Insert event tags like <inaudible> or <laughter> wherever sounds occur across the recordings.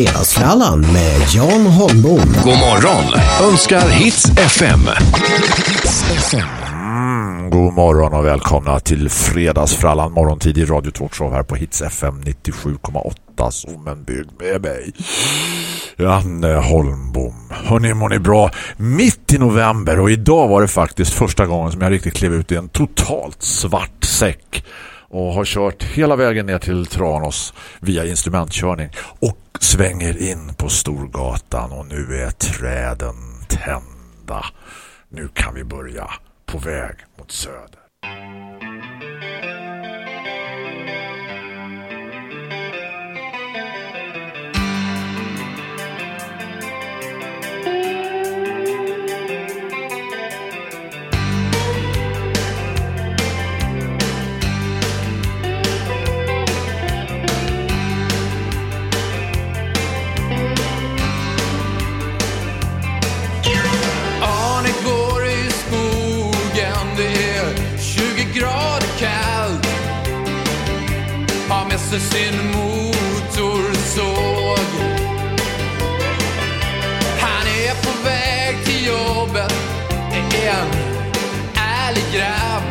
Fredagsfrallan med Jan Holmbom. God morgon önskar Hits FM. Mm, god morgon och välkomna till Fredagsfrallan morgontid i Radio Talkshow här på Hits FM 97,8 som en byggd med mig. Janne Holmbom. Hörrni, mår ni bra? Mitt i november och idag var det faktiskt första gången som jag riktigt klev ut i en totalt svart säck och har kört hela vägen ner till Tranås via instrumentkörning och svänger in på Storgatan och nu är träden tända. Nu kan vi börja på väg mot söder. Har sin motorsåg. Han är på väg till jobbet, det är en ärlig grabb.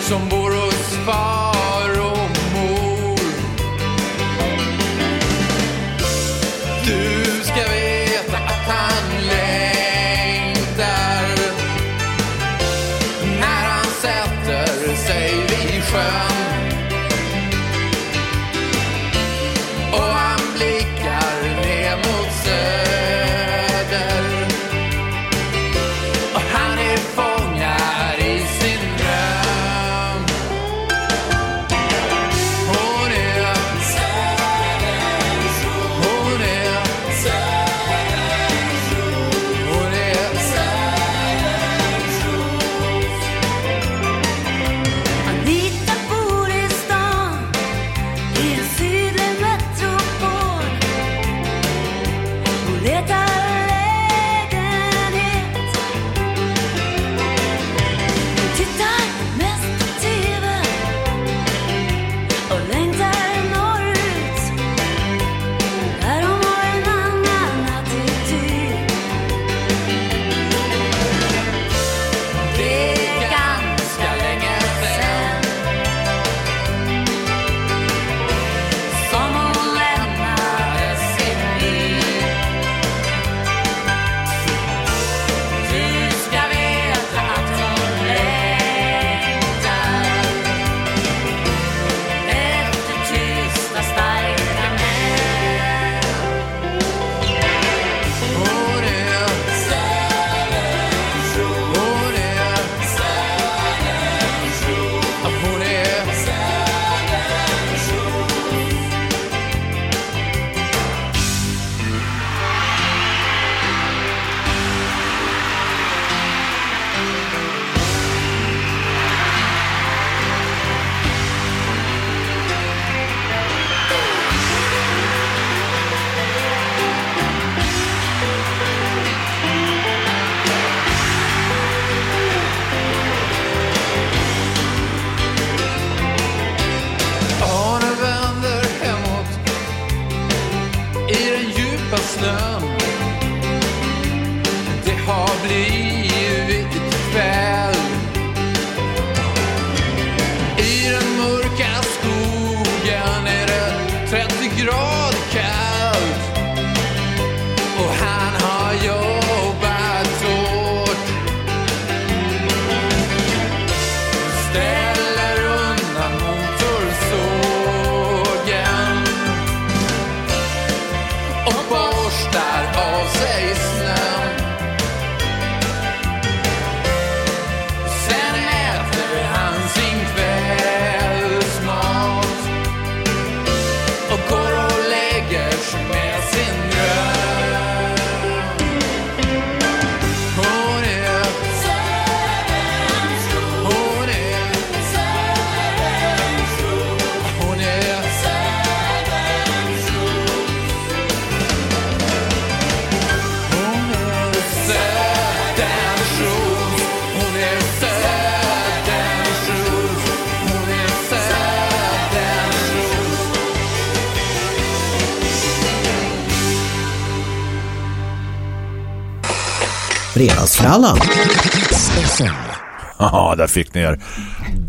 Som bor hos far och mor. Du ska veta att han längtar när han sätter sig vid sjön. Fredagsfrallan. Ja, där fick ni er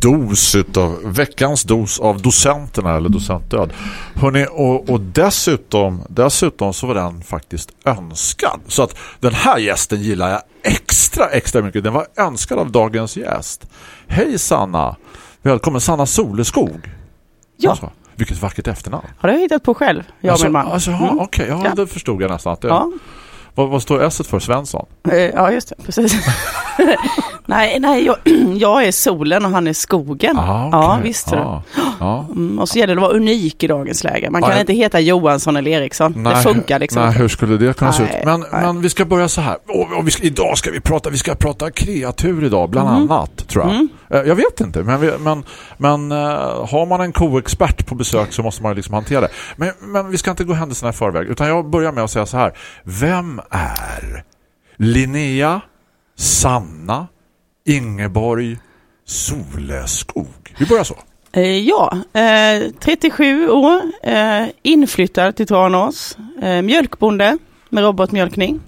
dos utav veckans dos av docenterna eller docentdöd. Hörrni, och, och dessutom, dessutom så var den faktiskt önskad. Så att den här gästen gillar jag extra, extra mycket. Den var önskad av dagens gäst. Hej Sanna! Välkommen Sanna Soleskog. Ja. Alltså, vilket vackert efternamn. Har du hittat på själv? Jag och alltså, min man. Alltså, ja, Mm. Okej, ja, Ja. det förstod jag nästan. Att det, Ja. Vad, vad står S för? Svensson? Eh, Ja, just det. Precis. <laughs> <laughs> nej, nej jag, <clears throat> jag är solen och han är skogen. Ah, Ja, visst. Ja. Ja, ja. Mm, och så gäller det att vara unik i dagens läge. Man kan jag- inte heta Johansson eller Eriksson. det funkar liksom Nej, hur skulle det kunna se ut? Nej, Men, nej. men vi ska börja så här. Och, och ska, idag ska vi prata, vi ska prata kreatur idag, bland Mm. annat, tror jag. Eh, Jag vet inte, men, vi, men, men eh, har man en koexpert på besök så måste man liksom hantera det. Men, men vi ska inte gå händelserna i förväg, utan jag börjar med att säga så här. Vem är Linnea, Sanna, Ingeborg, Soleskog? Vi börjar så. Eh, ja, eh, 37 år, eh, inflyttad till Tranås, eh, mjölkbonde med robotmjölkning.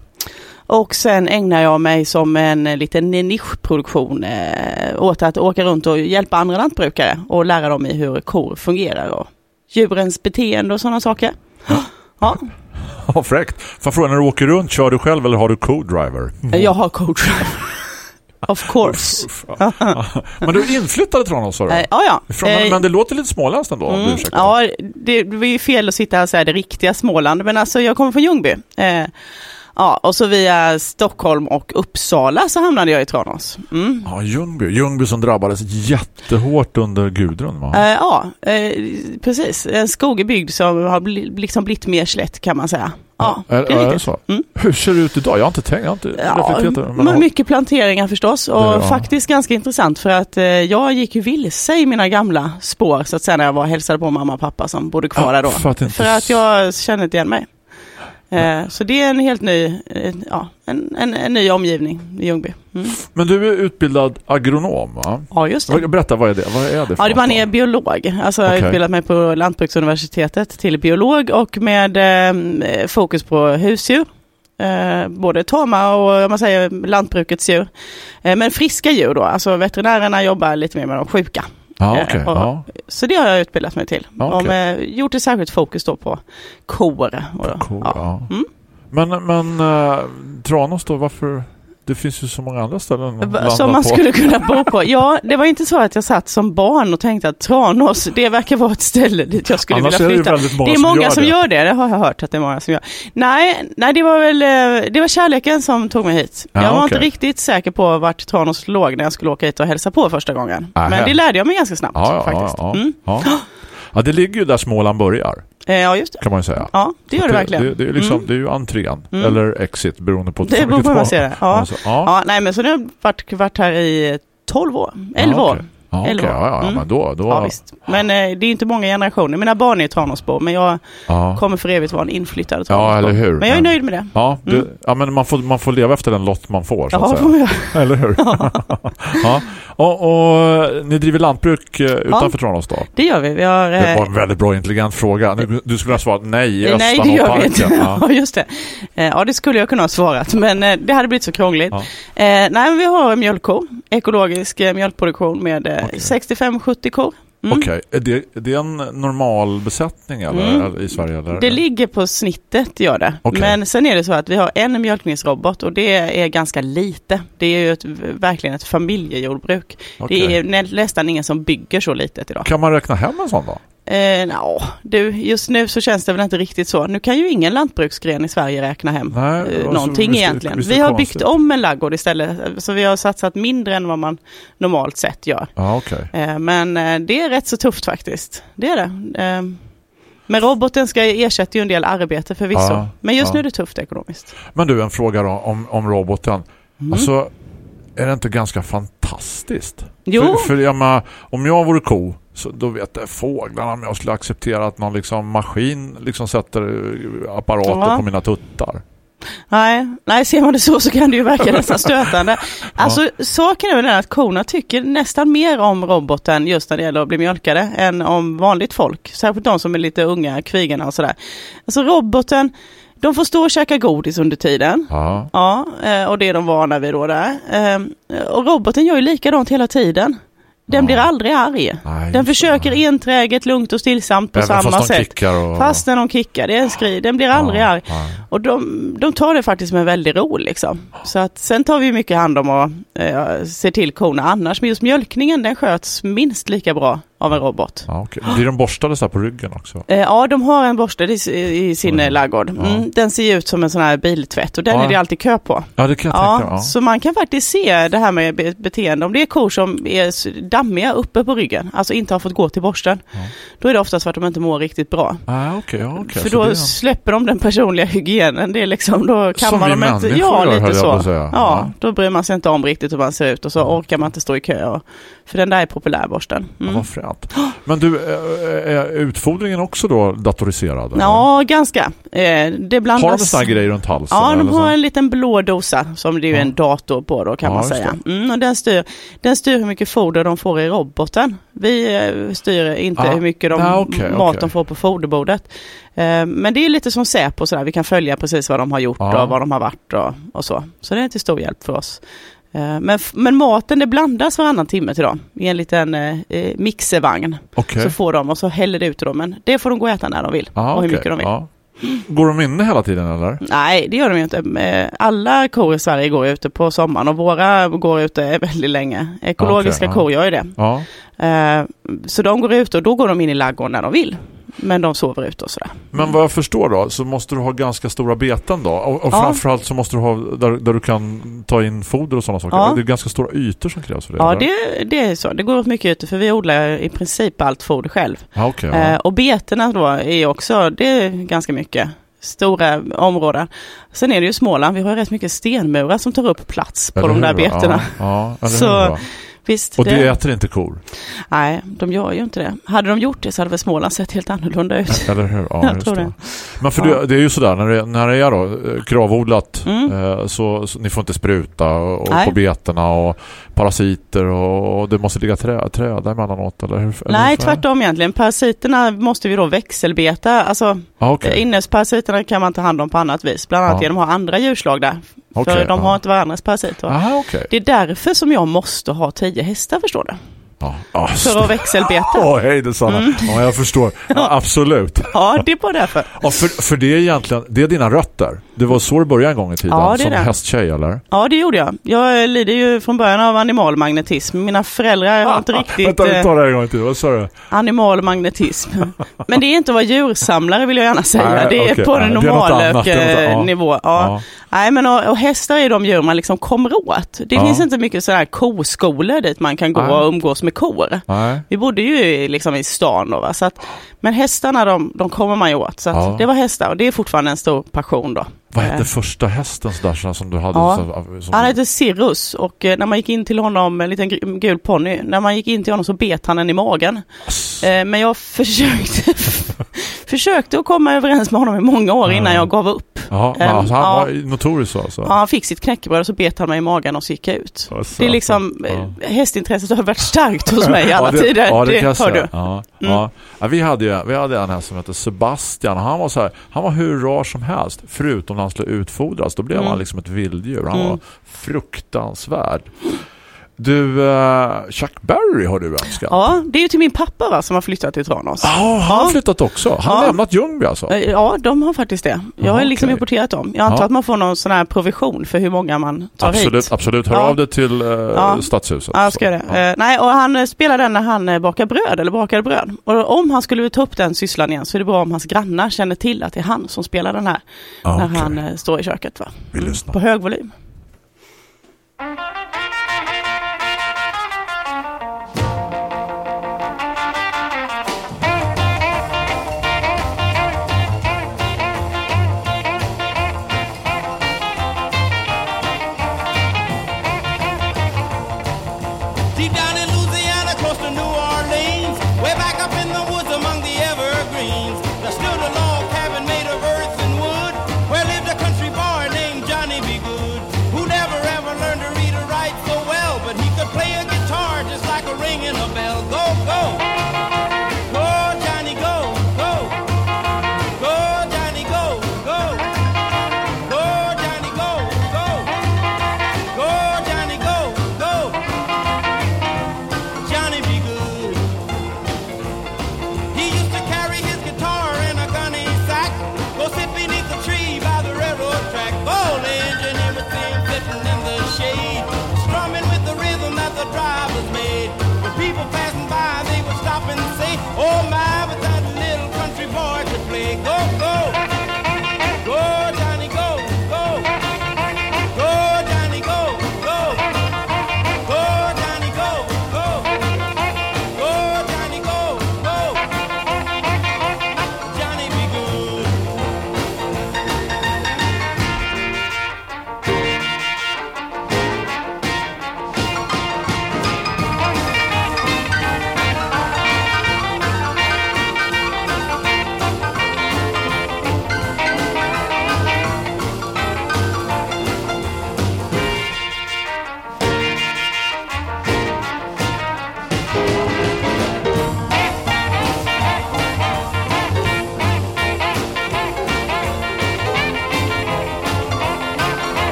Och sen ägnar jag mig som en eh, liten nischproduktion eh, åt att åka runt och hjälpa andra lantbrukare och lära dem i hur kor fungerar och djurens beteende och sådana saker. Ja, Ja, <laughs> fräckt. Får jag fråga, när du åker runt, kör du själv eller har du co-driver? jag har coach. <laughs> of course. Ja. <laughs> Men du är inflyttad till Tranås, sa du? Eh, ja, ja. Men, Eh, men det låter lite småländskt ändå, du Mm, ursäktar. ja, det, det ju fel att sitta här och säga det riktiga Småland, men alltså jag kommer från Ljungby. Eh, ja, och så via Stockholm och Uppsala så hamnade jag i Tranås. Mm. Ja, Ljungby. Ljungby som drabbades jättehårt under Gudrun, va? Eh, ja, eh, precis. En skogig bygd som har bli, liksom blivit mer slätt kan man säga. Ja, är, det är är det så? Mm. Hur ser det ut idag? Jag har inte tänkt, jag har inte Ja, reflekterat det, men har- mycket planteringar förstås och Ja. faktiskt ganska intressant för att eh, jag gick ju vilse i mina gamla spår så att säga när jag var och hälsade på mamma och pappa som bodde kvar Ja, där då. för att inte För att jag kände inte igen mig. Eh, så det är en helt ny, eh, ja, en, en, en ny omgivning i Ljungby. Mm. Men du är utbildad agronom, va? Ja, just det. Berätta, vad är det? Vad är det Ja, man är biolog. Alltså jag har utbildat mig på Lantbruksuniversitetet till biolog och med eh, fokus på husdjur. Eh, både tama och man säger lantbrukets djur. Eh, men friska djur då, alltså veterinärerna jobbar lite mer med de sjuka. Ja, eh, okej. och- Ja. Så det har jag utbildat mig till. Ja, Och med, gjort ett särskilt fokus då på kor. Och, ja. ja. Mm. Men, men uh, Tranås då, varför? Det finns ju så många andra ställen landa Som man på. skulle kunna bo på. Ja, det var inte så att jag satt som barn och tänkte att Tranås, det verkar vara ett ställe dit jag skulle Annars vilja är det flytta. många det är som många gör som det. gör det, det har jag hört att det är många som gör. Nej, nej det var väl eh, det var kärleken som tog mig hit. Ja, jag var okej. inte riktigt säker på vart Tranås låg när jag skulle åka hit och hälsa på första gången. Nähä. Men det lärde jag mig ganska snabbt ja, faktiskt. Mm. ja. det ligger ju där Småland börjar, ja, just det. kan man ju säga. Ja, det gör det, verkligen. Det, det, är liksom, Mm. det är ju entrén, Mm. eller exit, beroende på Det beror på hur man ser det. Ja. Alltså, ja. Ja, nej men så nu har jag varit, varit här i 12 år, 11 Ja, år. okej. Ja, ja, ja, Mm. men då... då Ja, visst. Men eh, det är inte många generationer. Mina barn är Tranåsbor, men jag ja. kommer för evigt vara en inflyttad Ja, Tranåsbo. eller hur. Men jag är nöjd med det. Ja, det, Mm. ja men man får, man får leva efter den lott man får, så Jaha, att får säga. man göra. Eller hur? <laughs> ja. Och, och ni driver lantbruk eh, utanför Tranås då? Det gör vi. Vi har... Det var Eh, en väldigt bra intelligent fråga. Du, du skulle ha svarat nej i nej, det gör vi inte. Ja. <laughs> Ja, just det. Eh, ja, det skulle jag kunna ha svarat, men eh, det hade blivit så krångligt. Ja. Eh, nej, vi har en mjölkko, ekologisk eh, mjölkproduktion med eh, Okej. 65-70 kor. Mm. Okej, är, det, är det en normal besättning eller, Mm. i Sverige? Eller? Det ligger på snittet, gör det. Okej. Men sen är det så att vi har en mjölkningsrobot och det är ganska lite. Det är ju ett, verkligen ett familjejordbruk. Okej. Det är nä- nästan ingen som bygger så litet idag. Kan man räkna hem en sån då? Eh, nå, du, just nu så känns det väl inte riktigt så. Nu kan ju ingen lantbruksgren i Sverige räkna hem Nej, eh, alltså, någonting visst egentligen. visst Vi har konstigt. byggt om en laggård istället, så vi har satsat mindre än vad man normalt sett gör. Ja, okej. Eh, men eh, det är rätt så tufft faktiskt. Det är det. Eh, men roboten ska ersätta ju en del arbete förvisso. Ja, men just ja. nu är det tufft ekonomiskt. Men du, en fråga då om, om roboten. Mm. Alltså, är det inte ganska fantastiskt? Jo. För, för jag om jag vore ko så då vet jag fåglarna om jag skulle acceptera att någon liksom maskin liksom sätter eh, apparater Ja. på mina tuttar. Nej, nej, ser man det så så kan det ju verka nästan stötande. <laughs> Alltså saken är väl den att korna tycker nästan mer om roboten just när det gäller att bli mjölkade än om vanligt folk. Särskilt de som är lite unga, kvigarna och sådär. Alltså roboten, De får stå och käka godis under tiden. Ja. Ja, eh, och det är de vana vid då där. Eh, Och roboten gör ju likadant hela tiden. Den Ja. blir aldrig arg. Nej, Den försöker det. enträget, lugnt och stillsamt på Även samma fast sätt. och... Fast när de kickar, det är en skri, den blir aldrig ja, arg. ja. Och de, de tar det faktiskt med väldigt ro liksom. Så att sen tar vi mycket hand om att eh, se till korna annars. Men just mjölkningen den sköts minst lika bra av en robot. Ja, okej. Blir de borstade så här på ryggen också? Eh, ja, de har en borste i, i sin eh, ladugård. Ja. Mm, den ser ut som en sån här biltvätt och den Ja. är det alltid kö på. Ja, det kan jag Ja, tänka. Ja. så man kan faktiskt se det här med be- beteende. Om det är kor som är dammiga uppe på ryggen, alltså inte har fått gå till borsten, Ja. då är det oftast för att de inte mår riktigt bra. Ah, okej, ja, okej. för Så då är släpper de den personliga <laughs> hygienen. Det är liksom, då kan Som man vi dem inte... Ja, lite jag så. Ja, Ja. då bryr man sig inte om riktigt hur man ser ut och så orkar man inte stå i kö. Och, för den där är populärborsten. Ja, Mm. Fränt. Men du, är- är utfodringen också då datoriserad? eller? Ja, ganska. Eh, det blandas... Har de en sån här grej runt halsen? Ja, de har en liten blå dosa som det är Ja. en dator på då kan Ja, man säga. Mm, och den, styr, den styr hur mycket foder de får i roboten. Vi eh, styr inte Ah, hur mycket de, nej, okej, mat okej. de får på foderbordet. Eh, men det är lite som Säpo sådär, vi kan följa precis vad de har gjort Ja. och vad de har varit och, och så. Så det är till stor hjälp för oss. Eh, men, men maten det blandas varannan timme till dem i en liten eh, eh, mixervagn. Okej. Så får de och så häller det ut till dem. Men det får de gå och äta när de vill Ja, och hur okej. mycket de vill. Ja. Går de inne hela tiden eller? Nej, det gör de ju inte. Eh, Alla kor i Sverige går ute på sommaren och våra går ute <laughs> väldigt länge. Ekologiska ja. kor gör ju det. Ja. Så de går ute och då går de in i ladugården när de vill. Men de sover ute och sådär. Men vad jag förstår då så måste du ha ganska stora beten då. Och, och Ja. framförallt så måste du ha där, där du kan ta in foder och sådana saker. Ja. Det är ganska stora ytor som krävs för det. Ja, det, det är så. Det går åt mycket ute för vi odlar i princip allt foder själv. Ja, okej. Eh. Och betena då är också, det är ganska mycket. Stora områden. Sen är det ju Småland, vi har rätt mycket stenmurar som tar upp plats på Eller de där hur? betena. Ja, Så? Visst, Och det äter inte kor? nej, de gör ju inte det. Hade de gjort det så hade väl Småland sett helt annorlunda ut. <laughs> Eller hur? Ja, Jag tror det. det. Men för Ja. det, det är ju sådär, när det, när det är då eh, kravodlat Mm. eh, så, så ni får inte spruta och, Nej. på betena och parasiter och, och det måste ligga trä, träd emellanåt eller hur? Eller Nej, hur? tvärtom egentligen. Parasiterna måste vi då växelbeta. Alltså, okej. okay. innesparasiterna kan man ta hand om på annat vis. Bland annat Ja. genom att ha andra djurslag där. Okej, för de ja. har inte varandras parasiter. Aha, okej. Det är därför som jag måste ha tio hästar, förstår du. Ja. Ja, För att växelbeta. Åh, hej det Sanna. Mm. Ja, jag förstår. Ja, absolut. Ja, det är bara därför. Ja, för, för det är egentligen, det är dina rötter. Det var så det började en gång i tiden. Ja, som det. hästtjej, eller? Ja, det gjorde jag. Jag lider ju från början av animalmagnetism. Mina föräldrar har inte <laughs> riktigt Vänta, vi eh, tar det här en gång till. Vad sa du? animalmagnetism. Men det är inte att vara djursamlare vill jag gärna säga. Nej, det är okej. på en normal eh, ja. nivå. Ja. Ja. Nej, men och, och hästar är de djur man liksom kommer åt. Det Ja. finns inte mycket sådär koskolor dit man kan gå och umgås med kor. Nej. Vi bodde ju liksom i stan då, va? Så att, men hästarna de, de kommer man ju åt. Så Ja. det var hästar och det är fortfarande en stor passion då. Vad hette Eh, första hästen så där, så- som du hade? Ja. Som, Han heter Cirrus och eh, när man gick in till honom, en liten gul ponny, när man gick in till honom så bet han en i magen. Eh, Men jag försökte, <laughs> försökte att komma överens med honom i många år innan Ja. jag gav upp. Ja, men Ehm, alltså, han ja. var notorisk så alltså? Ja, han fick sitt knäckebröd och så bet han mig i magen och så gick jag ut. Alltså, Det är liksom, ja. eh, hästintresset har varit starkt hos mig i alla ja, det, tider. Ja, det, det hör du. Mm. Ja, ja. Ja, vi, hade, ju- vi hade en här som hette Sebastian. Han var, så här, han var hur rar som helst. Förutom när han skulle utfodras. Då blev Mm. han liksom ett vilddjur. Han Mm. var fruktansvärd. Du, uh, Chuck Berry har du önskat. Ja, det är ju till min pappa va, som har flyttat till Tranås. Ja, han har flyttat också. Han har Ja. lämnat Ljungby alltså. Eh, Ja, de har faktiskt det. Jag har liksom importerat dem. Jag antar Ja. att man får någon sån här provision för hur många man tar Absolut, hit. absolut. Hör Ja. av dig till uh, Ja. Stadshuset. Ja, ska det. Ja. Eh, nej, och han eh, spelar den när han eh, bakar bröd, eller bakade bröd. Och om han skulle ta upp den sysslan igen så är det bra om hans grannar känner till att det är han som spelar den här. Ja, när okej. han eh, står i köket. Va? Vi lyssnar. På hög volym.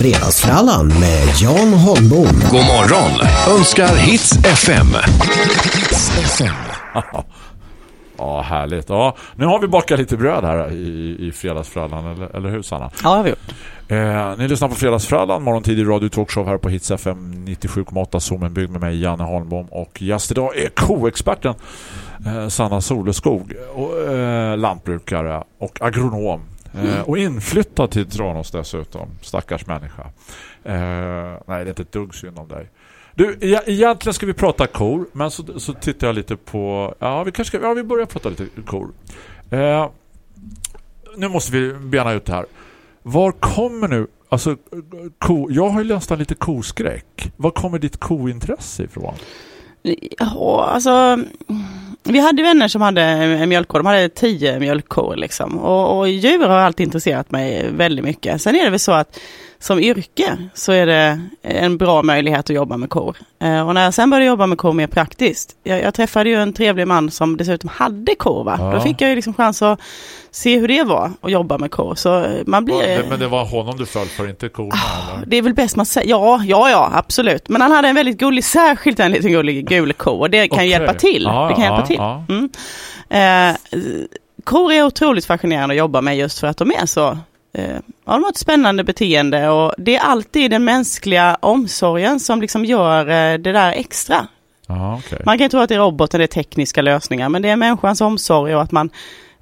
Fredagsfrallan med Jan Holmbom. God morgon önskar Hits FM. Hits FM. <laughs> Ja, härligt. Ja, nu har vi bakat lite bröd här i, i fredagsfrallan, eller, eller hur Sanna? Ja, har vi gjort. Eh, ni lyssnar på fredagsfrallan, morgontid i Radio Talkshow här på Hits FM 97,8 Zoomen byggd med mig Janne Holmbom och gäst idag är koexperten eh, Sanna Soleskog och, eh, lantbrukare och agronom Mm. och inflyttad till Tranås dessutom, stackars människa. Eh, nej, det är inte ett dugg synd om dig. Du, e- egentligen ska vi prata kor, men så, så tittar jag lite på... Ja, vi kanske ska, ja, vi börjar prata lite kor. Eh, nu måste vi bena ut det här. Var kommer nu... Alltså, ko, jag har ju nästan lite koskräck. Var kommer ditt kointresse ifrån? Ja, alltså, vi hade vänner som hade mjölkkor. De hade tio mjölkkor liksom. Och, och djur har alltid intresserat mig väldigt mycket. Sen är det väl så att som yrke så är det en bra möjlighet att jobba med kor. Eh, och när jag sen började jobba med kor mer praktiskt. Jag, jag träffade ju en trevlig man som dessutom hade kor va. Ja. Då fick jag ju liksom chans att se hur det var att jobba med kor. Så man blir... Men det var honom du föll för, inte korna eller? Det är väl bäst man säger, ja, ja, ja, absolut. Men han hade en väldigt gullig, särskilt en liten gullig gul ko och det kan Okej. hjälpa till. Ja, det kan ja, hjälpa till. Mm. Eh, kor är otroligt fascinerande att jobba med just för att de är så eh, Ja, de har ett spännande beteende och det är alltid den mänskliga omsorgen som liksom gör eh, det där extra. Ja, okej. Man kan ju tro att det är roboten, det är tekniska lösningar, men det är människans omsorg och att man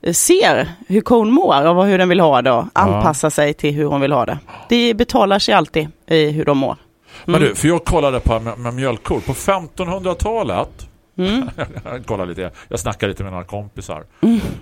eh, ser hur kon mår och hur den vill ha det och anpassar sig till hur hon vill ha det. Det betalar sig alltid i hur de mår. Men du, för jag kollade på med, med mjölkkor. På 1500-talet Mm. <laughs> jag lite, jag snackar lite med några kompisar.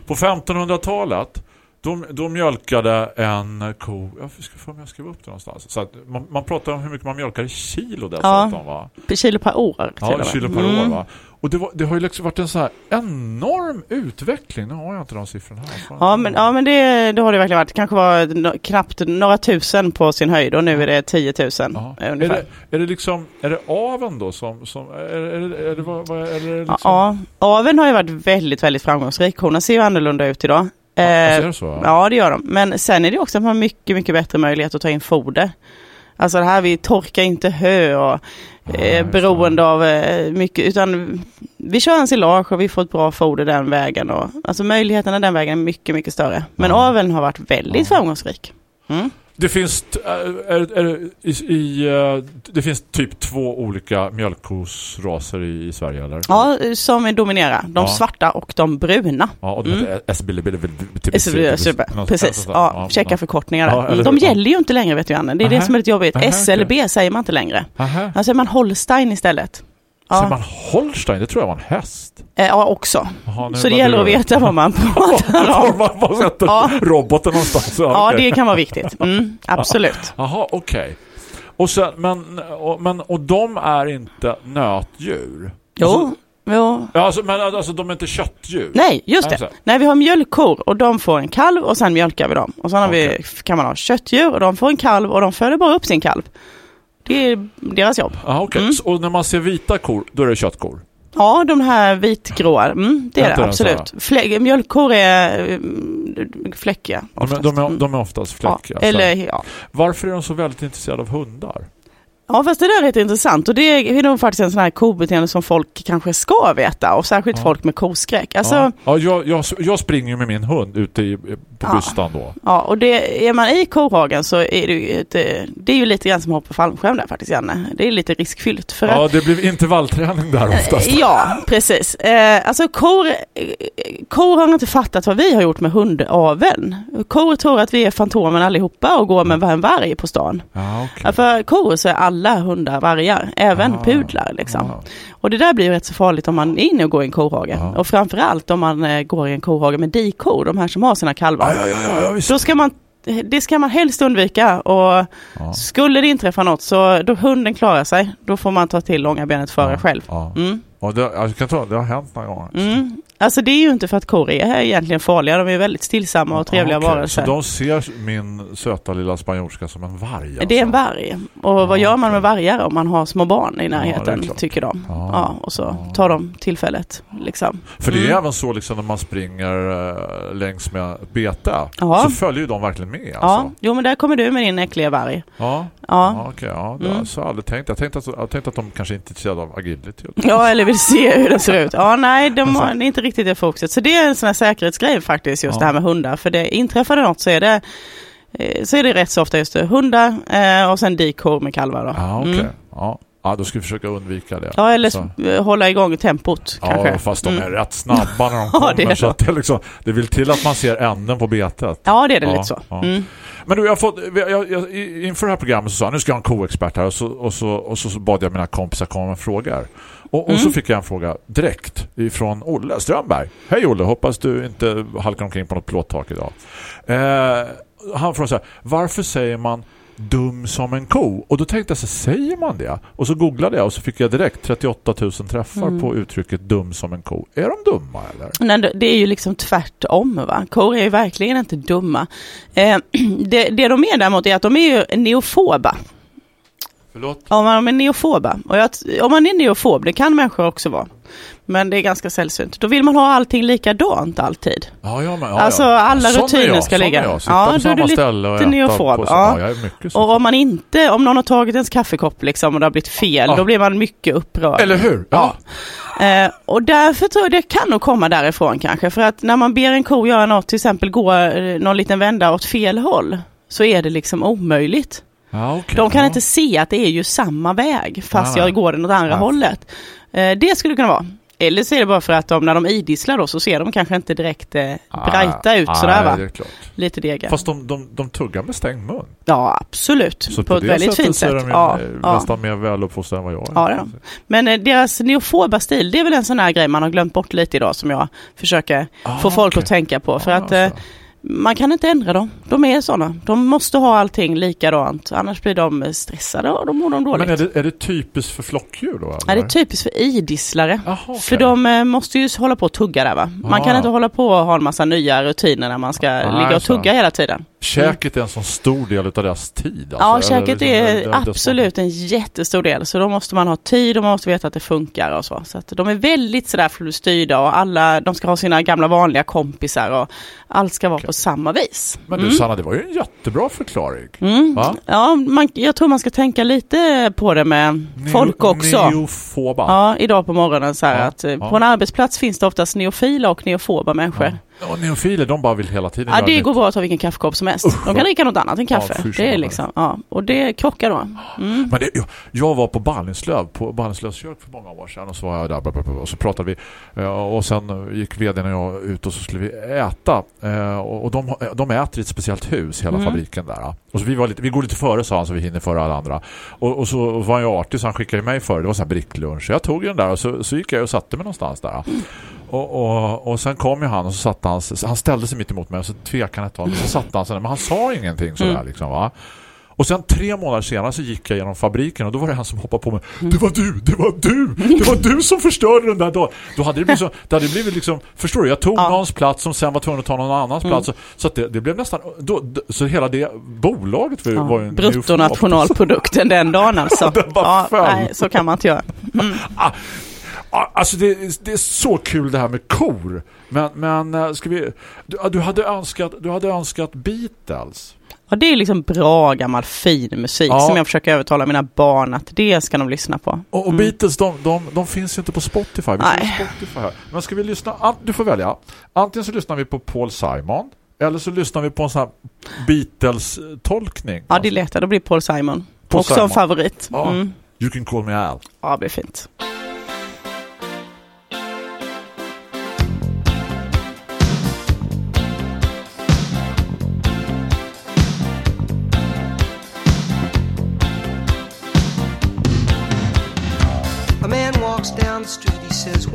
På 1500-talet då, då mjölkade en ko, jag ska få mig att skriva upp det någonstans. Så man, man pratar om hur mycket man mjölkar i kilo dessutom va? Kilo per år. Ja, kilo per Mm. år va? Och det, var, det har ju liksom varit en så här enorm utveckling. Nu har jag inte de siffrorna här. Ja men, ja, men det, det har det verkligen varit. Kanske var no, knappt några tusen på sin höjd och nu är det 10 000 Ja. Är, det, är det liksom, är det aven då som, som är, är, det- är det, vad, vad, är det liksom, Ja, aveln har ju varit väldigt, väldigt framgångsrik. Korna ser ju annorlunda ut idag. Ja, Eh, alltså så? Ja, det gör de. Men sen är det också att man har mycket, mycket bättre möjlighet att ta in foder. Alltså det här, vi torkar inte hö och eh, just beroende av eh, mycket, utan vi kör ensilage och vi får ett bra foder den vägen. Och, alltså möjligheterna den vägen är mycket, mycket större. Men Ja. aveln har varit väldigt Ja. framgångsrik. Mm. Det finns, är, är, är, i, i, eh, det finns typ två olika mjölkkosraser i, i Sverige eller? Ja, som dominerar. De Ja. svarta och de bruna. Ja, och de Mm. heter SBL. SVB, super. Precis, ja, checka förkortningar De gäller ju inte längre vet du Janne. Det är det som är lite jobbigt. SLB säger man inte längre. Alltså är man Holstein istället. Ja, man Holstein? Det tror jag var en häst. Eh, ja också. Jaha, nu Så det gäller att veta vad man <laughs> pratar om. var sätter Ja. roboten någonstans. Ja, okej. det kan vara viktigt. Mm, <laughs> absolut. Jaha, okej. Och, sen, men, och, men, och de är inte nötdjur? Jo, Alltså, jo. ja, alltså, men alltså de är inte köttdjur? Nej, just det. Nej, vi har mjölkkor och de får en kalv och sen mjölkar vi dem. Och sen har Okej. vi, kan man ha köttdjur och de får en kalv och de föder bara upp sin kalv. Det är deras jobb. Ja, okej. Mm. Och när man ser vita kor, då är det köttkor? Ja, de här vitgråa, mm, det Är inte det absolut. Flä- mjölkkor är mm, fläckiga. De är, de, är, Mm. de är oftast fläckiga. ja, eller, ja. Varför är de så väldigt intresserade av hundar? Ja, fast det där är rätt intressant och det är nog faktiskt en sån här kobeteende som folk kanske ska veta och särskilt Ja. folk med koskräck. Alltså, ja. Ja, jag, jag, jag springer ju med min hund ute i, på Ja. bystan då. Ja, och det, är man i kohagen så är det ju, ett, eh, det är ju lite grann som att hoppa fallskärm där faktiskt, Janne. Det är lite riskfyllt. För Ja, att, det blir intervallträning där oftast. Ja, precis. Eh, alltså kor, eh, kor har inte fattat vad vi har gjort med hundaveln. Kor tror att vi är fantomen allihopa och går med en varg på stan. Ja. Ja, för kor så är alla hundar vargar, även Ah. pudlar liksom. Ja. Och det där blir ju rätt så farligt om man är inne och går i en kohage. Ja. Och framförallt om man eh, går i en kohage med dikor, de här som har sina kalvar. Ja, ja, ja, ja. Då ska man, det ska man helst undvika och Ja. skulle det inträffa något så då hunden klarar sig, då får man ta till långa benet före Ja, själv. Ja. Mm, Och det, jag kan ta, det har hänt några gånger. mm. Alltså det är ju inte för att kor är egentligen farliga, de är väldigt stillsamma och trevliga Ja, okej. varelser. Så de ser min söta lilla spanjorska som en varg? Alltså. Det är en varg. Och vad Ja, gör man med vargar om man har små barn i det är närheten, klart. tycker de. Ja. Ja, och så Ja. tar de tillfället. Liksom. För det är Mm. även så liksom när man springer uh, längs med bete Ja. så följer ju de verkligen med. Ja, Alltså. jo men där kommer du med din äckliga varg. Ja. Ja, Ja, okej. ja, det har Mm. jag så aldrig tänkt. Jag tänkte, att, jag tänkte att de kanske inte är intresserade av agility. ja eller vill se hur den ser ut. Ja, nej, de Alltså. <laughs> har, det inte riktigt det fokuset. Så det är en sån här säkerhetsgrej faktiskt, just Ja. det här med hundar. För det inträffar det något så är det, eh, så är det rätt så ofta just det, hundar eh, och sen dikor med kalvar då. Ja, okej. Mm. Ja. Ja, då ska vi försöka undvika det. Ja, eller Så. eh, hålla igång tempot kanske. Ja, fast de är Mm. rätt snabba när de <laughs> Ja, kommer. det är så det, liksom, det vill till att man ser änden på betet. Ja, det är det Ja, lite så. ja. Mm. Men du, jag fått, jag, jag, inför det här programmet så sa jag, nu ska jag ha en koexpert här och så, och så, och så, bad jag mina kompisar komma med frågor. Och, och Mm. så fick jag en fråga direkt ifrån Olle Strömberg. Hej Olle, hoppas du inte halkar omkring på något plåttak idag. Eh, han frågade så här, varför säger man dum som en ko? Och då tänkte jag så säger man det? Och så googlade jag och så fick jag direkt 38 000 träffar Mm. på uttrycket dum som en ko. Är de dumma eller? Nej, det- är ju liksom tvärtom. Va? Kor är ju verkligen inte dumma. Eh, <clears throat> det, det de är däremot är att de är ju neofoba. Förlåt? Om man är neofoba. Och jag, om man är neofob, det kan människor också vara. Men det är ganska sällsynt. Då vill man ha allting likadant alltid. Ja, ja, men, ja, Alltså, ja. alla är rutiner jag, ska ligga. Jag. Sitta Ja, på samma ställe och äta neofob, på ja. ja. Och om man inte, om någon har tagit ens kaffekopp liksom och det har blivit fel, Ja. då blir man mycket upprörd. Eller hur? Ja. Eh, och därför tror jag det kan nog komma därifrån kanske. För att när man ber en ko göra något, till exempel gå eh, någon liten vända åt fel håll, så är det liksom omöjligt. Ja, okej. De kan ja. inte se att det är ju samma väg, fast nej. jag går den åt andra Nej. hållet. Eh, det skulle kunna vara. Eller så är det bara för att de, när de idisslar då, så ser de kanske inte direkt eh, brajta ut Ah, sådär va? Det. Lite dega. Fast de, de, de tuggar med stängd mun. Ja, absolut. Så på ett det väldigt fint så sätt. de ju Ja, eh, ja. nästan mer väluppfostrade än vad jag är. Ja, det de. Men eh, deras neofoba stil, det är väl en sån här grej man har glömt bort lite idag som jag försöker Ah, få folk okej. att tänka på. För Ja, att alltså. Man kan inte ändra dem. De är sådana. De måste ha allting likadant. Annars blir de stressade och då mår de dåligt. Men är det, är det typiskt för flockdjur då? Det är eller? typiskt för idisslare. Jaha, okej. För de eh, måste ju hålla på och tugga där va? Man Ah. kan inte hålla på och ha en massa nya rutiner när man ska Ah, ligga och tugga hela tiden. Käket är en sån stor del av deras tid. Ja, Alltså, eller käket liksom, är det- det- absolut en jättestor del. Så då måste man ha tid och man måste veta att det funkar och så. Så att de är väldigt sådär styrda och alla, de ska ha sina gamla vanliga kompisar och allt ska vara Okej. på samma vis. Men du Mm. Sanna, det var ju en jättebra förklaring. Mm. Ja, man, jag tror man ska tänka lite på det med folk Neo- också. Neofoba. Ja, idag på morgonen så här Ja, att eh, ja. på en arbetsplats finns det oftast neofila och neofoba människor. Ja. Och neofiler, de bara vill hela tiden Ja, det går bra att ta vilken kaffekopp som helst. Usch, De kan dricka något annat än Ja, kaffe. fy det är liksom, ja. Och det krockar då. Mm. Men det, jag, jag var på Ballinslöv, på Ballinslövs kök för många år sedan och så var jag där och så pratade vi eh, och sen gick vdn och jag ut och så skulle vi äta eh, och och de, de äter i ett speciellt hus, hela Mm. fabriken där. Och så vi, var lite, vi går lite före sa han så vi hinner före alla andra. Och, och så var han ju artig så han skickade mig före, det var så här bricklunch. Så jag tog den där och så, så gick jag och satte mig någonstans där. Och, och, och sen kom ju han och så satte han, han ställde sig mitt emot mig och så tvekade han ett tag så satte han sig men han sa ingenting sådär Mm. liksom va. Och sen tre månader senare så gick jag genom fabriken och då var det han som hoppade på mig. Det var du, det var du, det var du som förstörde den där dagen. Då hade det blivit så, det hade blivit liksom, förstår du, jag tog Ja. någons plats som sen var tvungen att ta någon annans plats. Så, så det, det blev nästan, då, så hela det bolaget var, ju- var ju Ja, en bruttonationalprodukten <laughs> den dagen alltså. <laughs> Den bara ja, nej, så kan man inte göra. Ah, ah, alltså det, det är så kul det här med kor. Men, men eh, ska vi, du, du, hade önskat, du hade önskat Beatles. Ja, det är liksom bra gammal fin musik Ja. som jag försöker övertala mina barn att det ska de lyssna på. Och, och Beatles, de, de, de finns ju inte på Spotify. Vi Nej. Spotify här. Men ska vi lyssna? Du får välja. Antingen så lyssnar vi på Paul Simon. Eller så lyssnar vi på en sån här Beatles-tolkning. Ja, det är lätt. Då blir Paul Simon. Paul Också Simon. en favorit. Ja. Mm. You can call me Al. Ja, det blir fint.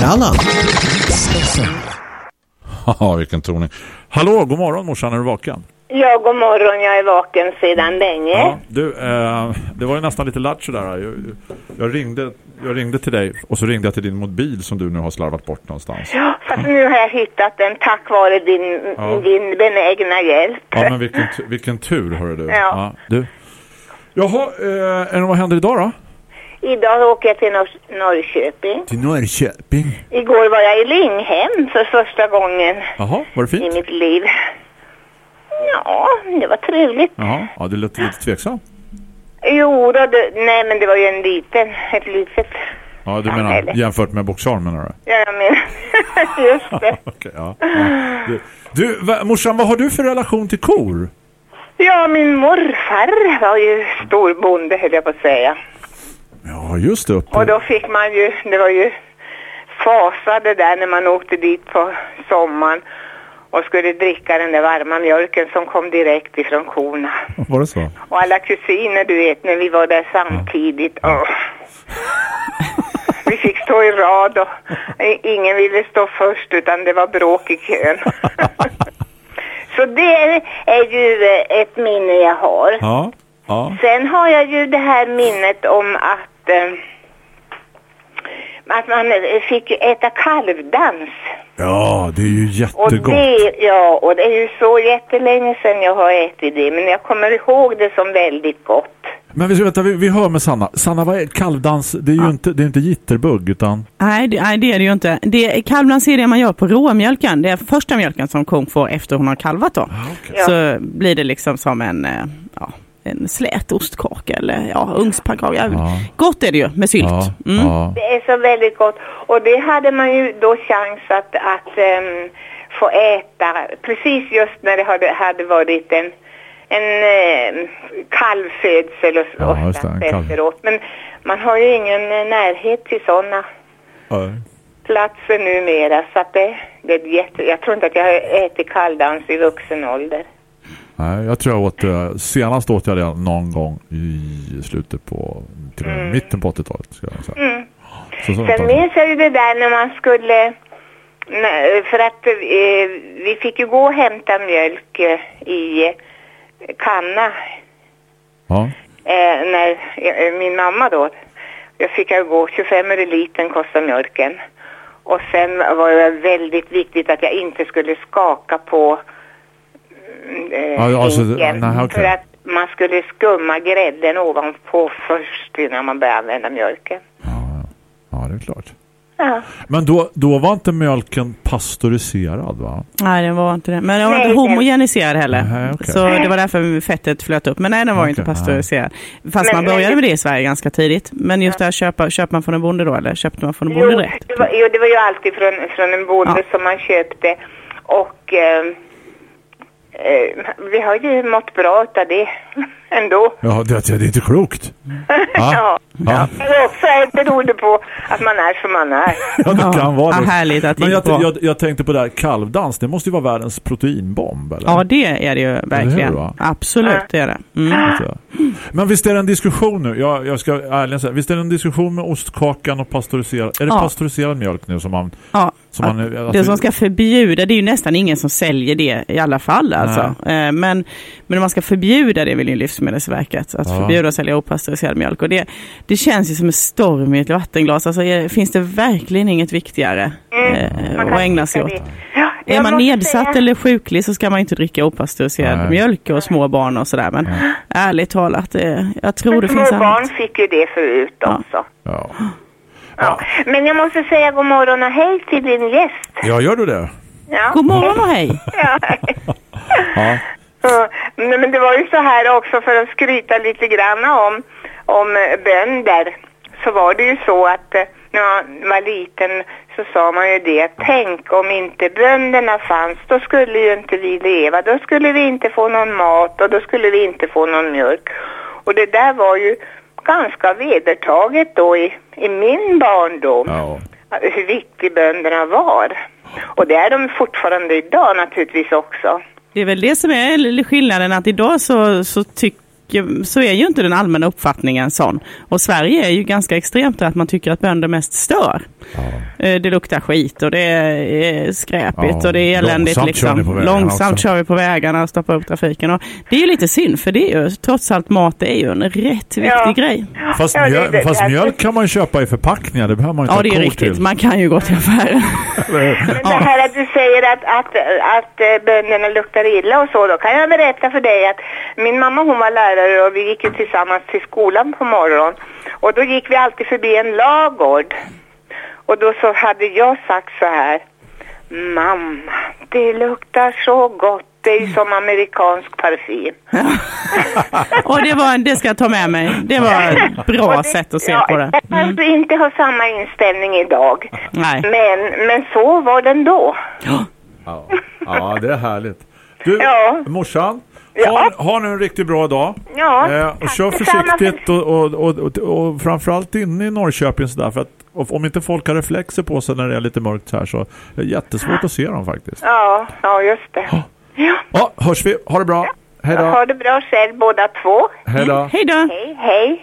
Fredagsfrallan. Haha, <laughs> vilken toning. Hallå, god morgon morsan, är du vaken? Ja, god morgon. Jag är vaken sedan länge. Ja, du, eh, det var ju nästan lite lattjo där. Jag, jag, ringde, jag ringde till dig och så ringde jag till din mobil som du nu har slarvat bort någonstans. Ja, fast nu har jag hittat den tack vare din, Ja. din benägna hjälp. Ja, men vilken, vilken tur, hörru du. Ja. du. Jaha, eh, är det vad händer idag då? Idag åker jag till Nor- Norrköping. Till Norrköping. Igår var jag i Linghem för första gången Jaha, var det i fint? mitt liv. Ja, det var trevligt. Jaha, ja, du lät lite tveksam. Jo, då, det, nej men det var ju en liten, ett litet Ja, du menar samhälle. jämfört med Boxholm menar du? Ja, jag menar, <laughs> just det. <laughs> Okej, ja. ja. Du, du va, morsan, vad har du för relation till kor? Ja, min morfar var ju storbonde höll jag på att säga. Ja, just det. Uppe. Och då fick man ju, det var ju fasa det där när man åkte dit på sommaren och skulle dricka den där varma mjölken som kom direkt ifrån korna. Var det så? Och alla kusiner, du vet, när vi var där samtidigt. Åh. <laughs> Vi fick stå i rad och ingen ville stå först utan det var bråk i kön. <laughs> Så det är ju eh, ett minne jag har. Ja, ja. Sen har jag ju det här minnet om att, att man eh, fick äta kalvdans. Ja, det är ju Och jättegott. det, ja, och det är ju så jättelänge sedan jag har ätit det. Men jag kommer ihåg det som väldigt gott. Men vi, vänta, vi, vi hör med Sanna. Sanna, vad är kalvdans? Det är ju inte, det är inte jitterbugg utan... Nej det, nej, det är det ju inte. Det, kalvdans är det man gör på råmjölken. Det är första mjölken som kon får efter hon har kalvat då. okej. Ja. Så blir det liksom som en, eh, ja, en slät ostkaka eller ja, ugnspannkaka. Ja. Gott är det ju med sylt. Ja, Mm. ja. Det är så väldigt gott. Och det hade man ju då chans att, att ehm, få äta precis just när det hade, hade varit en, en uh, kalvfödsel och, Ja, det, en strax kalv. efteråt. Men man har ju ingen eh, närhet till sådana Ja. platser numera. Så att det, det är jätte, jag tror inte att jag har ätit kalldans i vuxen ålder. Nej, jag tror jag åt det. Senast åt jag det någon gång i slutet på till med mitten på 80-talet. Ska jag säga. Mm. Så, så, Sen minns jag ju det där när man skulle, för att eh, vi fick ju gå och hämta mjölk eh, i eh, kanna ja. eh, när eh, min mamma då, jag fick jag gå 25 öre litern kostar mjölken. Och sen var det väldigt viktigt att jag inte skulle skaka på mm, eh, Ja, alltså, nej, okej. för att man skulle skumma grädden ovanpå först innan man började använda mjölken. ja, det är klart. Ja. Men då, då var inte mjölken pasteuriserad va? Nej, den var inte det. Men den var Nej, inte homogeniserad heller. Nej, okej. Så det var därför fettet flöt upp. Men nej, den var ju inte pasteuriserad. Fast Men- man började men- med det i Sverige ganska tidigt. Men just det här, köpa, köper man från en bonde då? Eller köpte man från en Jo bonde direkt? det, var, jo, det var ju alltid från, från en bonde Ja. som man köpte. Och eh, vi har ju mått bra av det <laughs> ändå. Ja, det, det är inte klokt. <laughs> Ja. Ja. Men också är beroende på att man är som man är. <laughs> Ja, det kan vara Ja, det. härligt att det Men jag, jag, jag tänkte på det här kalvdans. Det måste ju vara världens proteinbomb, eller? Ja, det är det ju verkligen. va? Absolut, det är det. Mm. Men visst är det en diskussion nu? Jag, jag ska ärligen säga. Visst är det en diskussion med ostkakan och pasteuriserad? Är det Ja. pasteuriserad mjölk nu som man... Ja, Som man alltså, det som ska förbjuda, det är ju nästan ingen som säljer det i alla fall. Alltså. Eh, Men, men om man ska förbjuda det vill ju Livsmedelsverket. Att Ja. förbjuda att sälja opastöriserad mjölk. Och det, det känns ju som en storm i ett vattenglas. Alltså, är, finns det verkligen inget viktigare eh, Man kan att ägna sig åt? det. Ja, Är man nedsatt säga- eller sjuklig så ska man inte dricka opastöriserad Nej. mjölk och små barn och sådär. Men ärligt talat, eh, jag tror det Men finns små barn annat. fick ju det förut Ja. också. Ja. Ja. Men jag måste säga god morgon och hej till din gäst. ja, gör du det? Ja. God morgon och hej! <laughs> <laughs> Ja. Ja. Ja, nej, men det var ju så här också för att skryta lite grann om, om bönder. Så var det ju så att eh, när man var liten så sa man ju det att tänk om inte bönderna fanns då skulle ju inte vi leva. Då skulle vi inte få någon mat och då skulle vi inte få någon mjölk. Och det där var ju ganska vedertaget då i, i min barndom. Ja. Hur viktiga bönderna var. Och det är de fortfarande idag naturligtvis också. Det är väl det som är skillnaden att idag så, så tycker så är ju inte den allmänna uppfattningen sån. Och Sverige är ju ganska extremt där att man tycker att bönder mest stör. Eh, Det luktar skit och det är skräpigt Ja, och det är eländigt. långsamt kör liksom. på vägarna Långsamt också. kör vi på vägarna och stoppar upp trafiken. Och det är ju lite synd för det är ju trots allt mat det är ju en rätt viktig Ja. grej. Fast, Ja, det- mjöl, det- fast mjölk kan man köpa i förpackningar. Det behöver man ju Ja inte det är riktigt, till. man kan ju gå till affären. <laughs> Men det här att du säger att, att, att eh, bönderna luktar illa och så, då kan jag berätta för dig att min mamma hon var lärare och vi gick ju tillsammans till skolan på morgonen. Och då gick vi alltid förbi en lagård. Och då så hade jag sagt så här, mamma, det luktar så gott. Det är ju som amerikansk parfym. <laughs> och det, var, det ska jag ta med mig. Det var ett bra Och sätt att se ja, på det. Jag kanske inte har samma inställning idag. Nej. Men, men så var den då. Ja. ja, det är härligt. Du, Ja. morsan, Ja. ha, ha nu en riktigt bra dag. Ja, Eh, och kör försiktigt och, och, och, och, och framförallt inne i Norrköping sådär för att om inte folk har reflexer på sig när det är lite mörkt här så är det jättesvårt att se dem faktiskt. Ja, ja just det. Ja. Ja, hörs vi. Ha det bra. Hej då. Ha det bra själv båda två. Hej då. Hej då! Hej, hej.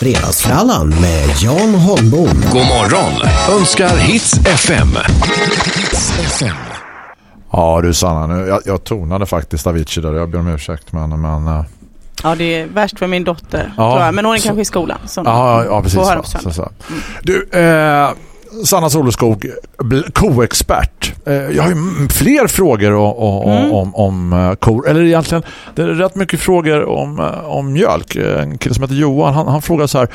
Fredagsfrallan med Jan Holmbom. God morgon önskar Hits FM. Hits FM. Ja du Sanna, nu, jag, jag tonade faktiskt Avicii där. Jag ber om ursäkt men... men eh, Ja, det är värst för min dotter, Ja, tror jag. Men hon är så- kanske i skolan. Så Ja, ja precis. söndag. Så, så. Du, eh, Sanna Soleskog, koexpert. Eh, jag har ju fler frågor o- o- o- Mm. om, om eh, kor. Eller egentligen, det är rätt mycket frågor om, eh, om mjölk. En kille som heter Johan, han, han frågar så här.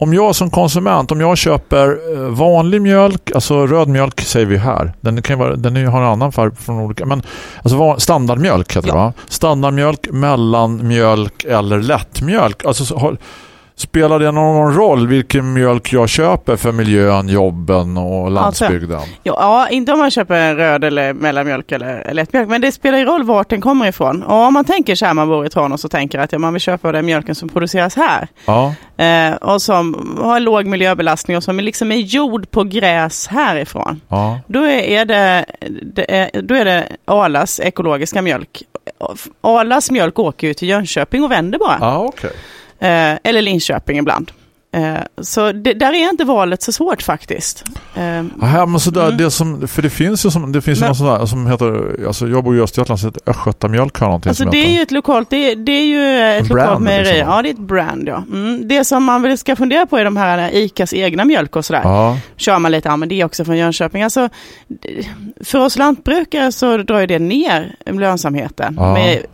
Om jag som konsument, om jag köper vanlig mjölk, alltså röd mjölk säger vi här. Den, kan vara, den har en annan färg från olika. Men alltså standardmjölk heter det va? Standardmjölk, mellanmjölk eller lättmjölk. Alltså så har, Spelar det någon roll vilken mjölk jag köper för miljön, jobben och landsbygden? Ja, ja, inte om man köper en röd eller mellanmjölk eller lättmjölk, men det spelar ju roll vart den kommer ifrån. Och om man tänker så här, man bor i Tranås och tänker att ja, man vill köpa den mjölken som produceras här. Ja, Eh, och som har låg miljöbelastning och som är liksom är gjord på gräs härifrån. ja. Då är, det, det är, då är det Arlas ekologiska mjölk. Arlas mjölk åker ju till Jönköping och vänder bara. Ja, okej. Eh, eller Linköping ibland. Eh, så det, där är inte valet så svårt faktiskt. Eh, Aha, men sådär, Mm. det som, för det finns ju som, det finns Men- något sånt där som heter, alltså jag bor i Östergötland så heter Östgötamjölk har någonting Alltså som det är heter. ju ett lokalt, det är, det är ju ett brand, lokalt mejeri. liksom. Ja, det är ett brand ja. Mm. Det som man väl ska fundera på är de här ICAs egna mjölk och sådär. Ja, Kör man lite, ja men det är också från Jönköping. Alltså, för oss lantbrukare så drar ju det ner lönsamheten Ja. med,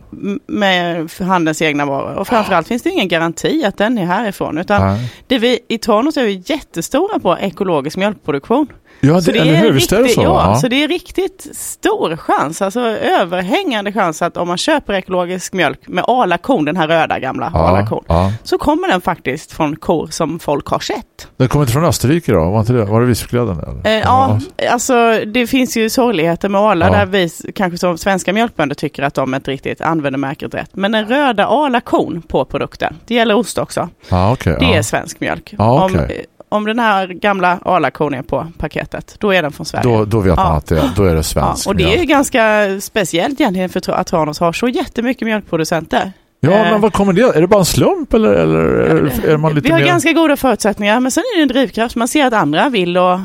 med handelns egna varor. Och framförallt finns det ingen garanti att den är härifrån. Utan nej. det vi, i Tranås är vi jättestora på ekologisk mjölkproduktion. Ja Så det, eller hur? Visst är det så? Ja, Ja. så det är riktigt stor chans, alltså överhängande chans att om man köper ekologisk mjölk med alakon, den här röda gamla Ja, alakon, ja. så kommer den faktiskt från kor som folk har sett. Den kommer inte från Österrike då? Var, inte det? var det eller? Eh, ja, alltså det finns ju sorgligheter med alar Ja. där vi kanske som svenska mjölkbönder tycker att de inte riktigt använder märket rätt. Men den röda alakon på produkten, det gäller ost också, okej. det är svensk mjölk. Ja, om, om den här gamla alakon är på paketet, då är den från Sverige. Då, då vet man Ja. att det, då är det Ja, svensk och det är ju mjölk. ganska speciellt egentligen för att Tranås har så jättemycket mjölkproducenter. Ja, Eh, men vad kommer det? Är det bara en slump eller, eller är, är man lite Vi har mer... ganska goda förutsättningar, men sen är det en drivkraft. Man ser att andra vill och eh,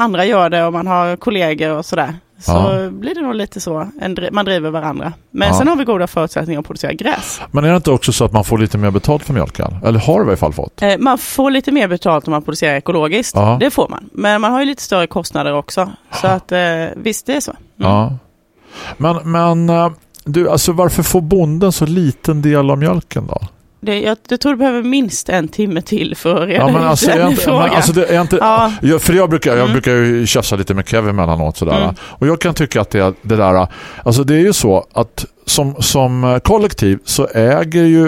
andra gör det och man har kollegor och sådär. Så Ja. blir det nog lite så, man driver varandra. Men Ja. sen har vi goda förutsättningar att producera gräs. Men är det inte också så att man får lite mer betalt för mjölken? Eller har du i alla fall fått? Eh, man får lite mer betalt om man producerar ekologiskt. Ja. Det får man. Men man har ju lite större kostnader också. Så att eh, visst, det är så. Mm. Ja. Men, men eh, du, alltså varför får bonden så liten del av mjölken då? Det, jag, jag tror du behöver minst en timme till för att reda Ja, men alltså, den inte, frågan. men alltså det är inte, Ja. jag, för jag brukar, jag Mm. brukar ju tjafsa lite med Kevin emellanåt sådär. Mm. Och jag kan tycka att det, det där, alltså det är ju så att som, som kollektiv så äger ju